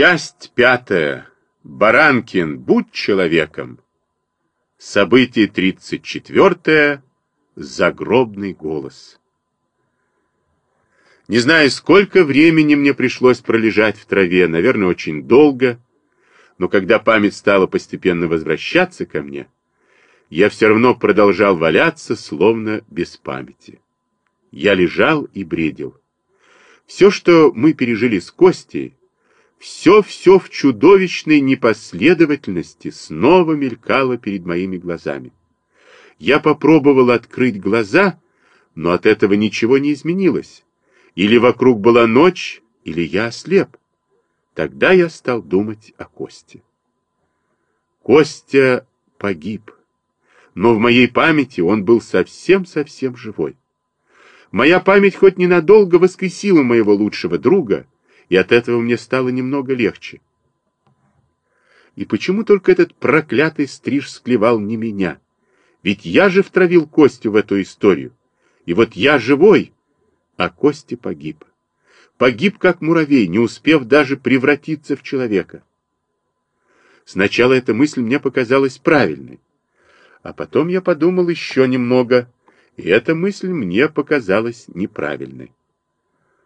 Часть пятая. Баранкин, будь человеком. Событие тридцать четвертое. Загробный голос. Не знаю, сколько времени мне пришлось пролежать в траве, наверное, очень долго, но когда память стала постепенно возвращаться ко мне, я все равно продолжал валяться, словно без памяти. Я лежал и бредил. Все, что мы пережили с Костей, все-все в чудовищной непоследовательности снова мелькало перед моими глазами. Я попробовал открыть глаза, но от этого ничего не изменилось. Или вокруг была ночь, или я ослеп. Тогда я стал думать о Косте. Костя погиб, но в моей памяти он был совсем-совсем живой. Моя память хоть ненадолго воскресила моего лучшего друга, и от этого мне стало немного легче. И почему только этот проклятый стриж склевал не меня? Ведь я же втравил Костю в эту историю. И вот я живой, а Костя погиб. Погиб, как муравей, не успев даже превратиться в человека. Сначала эта мысль мне показалась правильной. А потом я подумал еще немного, и эта мысль мне показалась неправильной.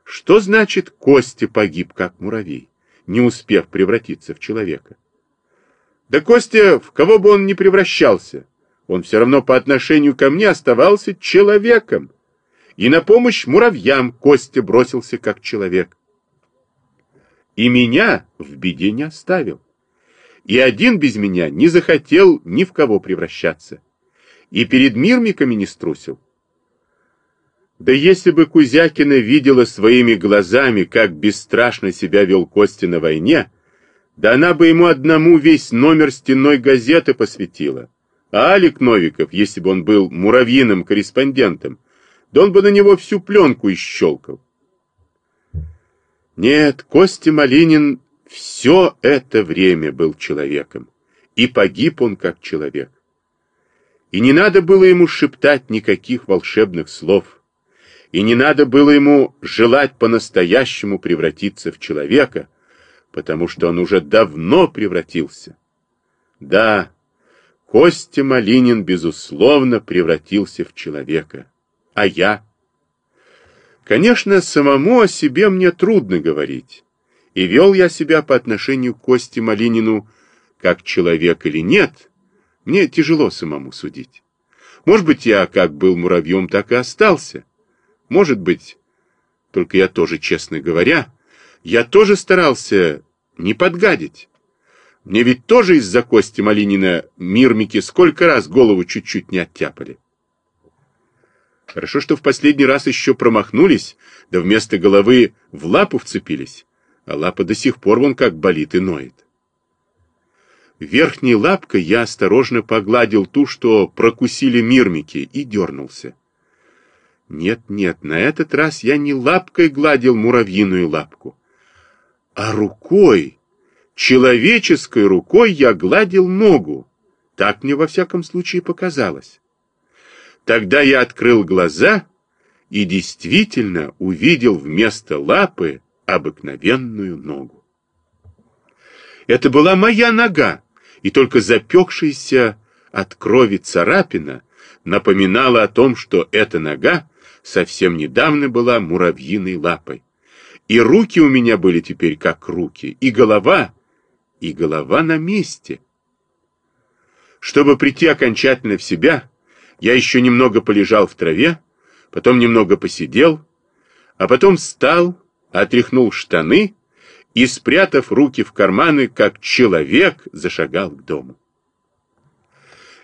Что значит Костя погиб, как муравей, не успев превратиться в человека? Да Костя, в кого бы он ни превращался, он все равно по отношению ко мне оставался человеком. И на помощь муравьям Костя бросился как человек. И меня в беде не оставил. И один без меня не захотел ни в кого превращаться. И перед мирмиками не струсил. Да если бы Кузякина видела своими глазами, как бесстрашно себя вел Костя на войне, да она бы ему одному весь номер стенной газеты посвятила. А Алик Новиков, если бы он был муравьиным корреспондентом, да он бы на него всю пленку исщелкал. Нет, Костя Малинин все это время был человеком, и погиб он как человек. И не надо было ему шептать никаких волшебных слов, и не надо было ему желать по-настоящему превратиться в человека, потому что он уже давно превратился. Да, Костя Малинин, безусловно, превратился в человека. А я? Конечно, самому о себе мне трудно говорить. И вел я себя по отношению к Косте Малинину как человек или нет, мне тяжело самому судить. Может быть, я как был муравьем, так и остался. Может быть, только я тоже, честно говоря, я тоже старался не подгадить. Мне ведь тоже из-за Кости Малинина мирмики сколько раз голову чуть-чуть не оттяпали. Хорошо, что в последний раз еще промахнулись, да вместо головы в лапу вцепились, а лапа до сих пор вон как болит и ноет. Верхней лапкой я осторожно погладил ту, что прокусили мирмики, и дернулся. Нет-нет, на этот раз я не лапкой гладил муравьиную лапку, а рукой, человеческой рукой я гладил ногу. Так мне во всяком случае показалось. Тогда я открыл глаза и действительно увидел вместо лапы обыкновенную ногу. Это была моя нога, и только запекшаяся от крови царапина напоминала о том, что эта нога совсем недавно была муравьиной лапой. И руки у меня были теперь как руки, и голова, и голова на месте. Чтобы прийти окончательно в себя, я еще немного полежал в траве, потом немного посидел, а потом встал, отряхнул штаны и, спрятав руки в карманы, как человек, зашагал к дому.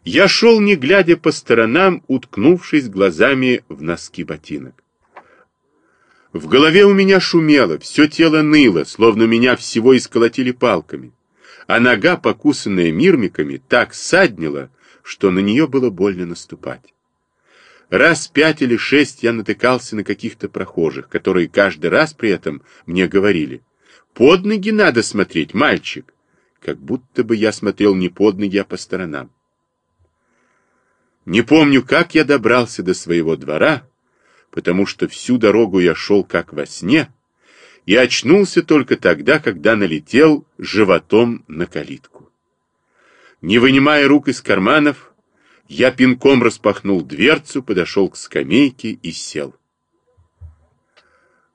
Я шел, не глядя по сторонам, уткнувшись глазами в носки ботинок. В голове у меня шумело, все тело ныло, словно меня всего исколотили палками, а нога, покусанная мирмиками, так саднила, что на нее было больно наступать. Раз пять или шесть я натыкался на каких-то прохожих, которые каждый раз при этом мне говорили, «Под ноги надо смотреть, мальчик!» Как будто бы я смотрел не под ноги, а по сторонам. Не помню, как я добрался до своего двора, потому что всю дорогу я шел как во сне, и очнулся только тогда, когда налетел животом на калитку. Не вынимая рук из карманов, я пинком распахнул дверцу, подошел к скамейке и сел.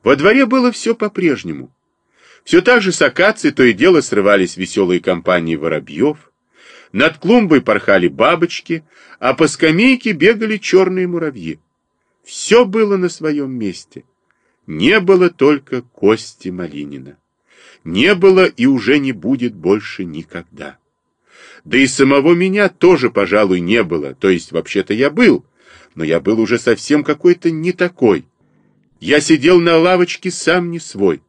Во дворе было все по-прежнему. Все так же с акации то и дело срывались веселые компании воробьев, над клумбой порхали бабочки, а по скамейке бегали черные муравьи. Все было на своем месте. Не было только Кости Малинина. Не было и уже не будет больше никогда. Да и самого меня тоже, пожалуй, не было. То есть, вообще-то я был, но я был уже совсем какой-то не такой. Я сидел на лавочке сам не свой.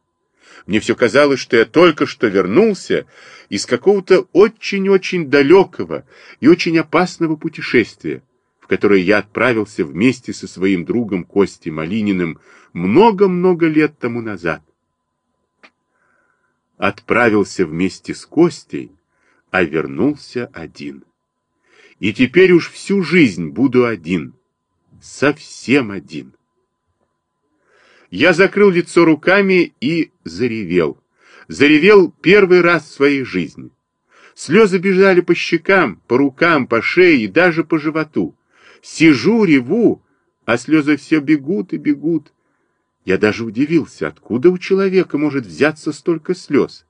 Мне все казалось, что я только что вернулся из какого-то очень-очень далекого и очень опасного путешествия в которое я отправился вместе со своим другом Костей Малининым много-много лет тому назад. Отправился вместе с Костей, а вернулся один. И теперь уж всю жизнь буду один, совсем один. Я закрыл лицо руками и заревел. Заревел первый раз в своей жизни. Слезы бежали по щекам, по рукам, по шее и даже по животу. Сижу, реву, а слезы все бегут и бегут. Я даже удивился, откуда у человека может взяться столько слез.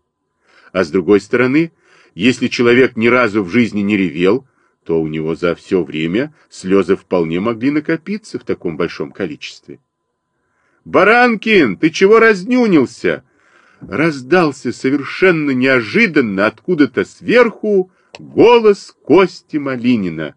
А с другой стороны, если человек ни разу в жизни не ревел, то у него за все время слезы вполне могли накопиться в таком большом количестве. «Баранкин, ты чего разнюнился?» Раздался совершенно неожиданно откуда-то сверху голос Кости Малинина.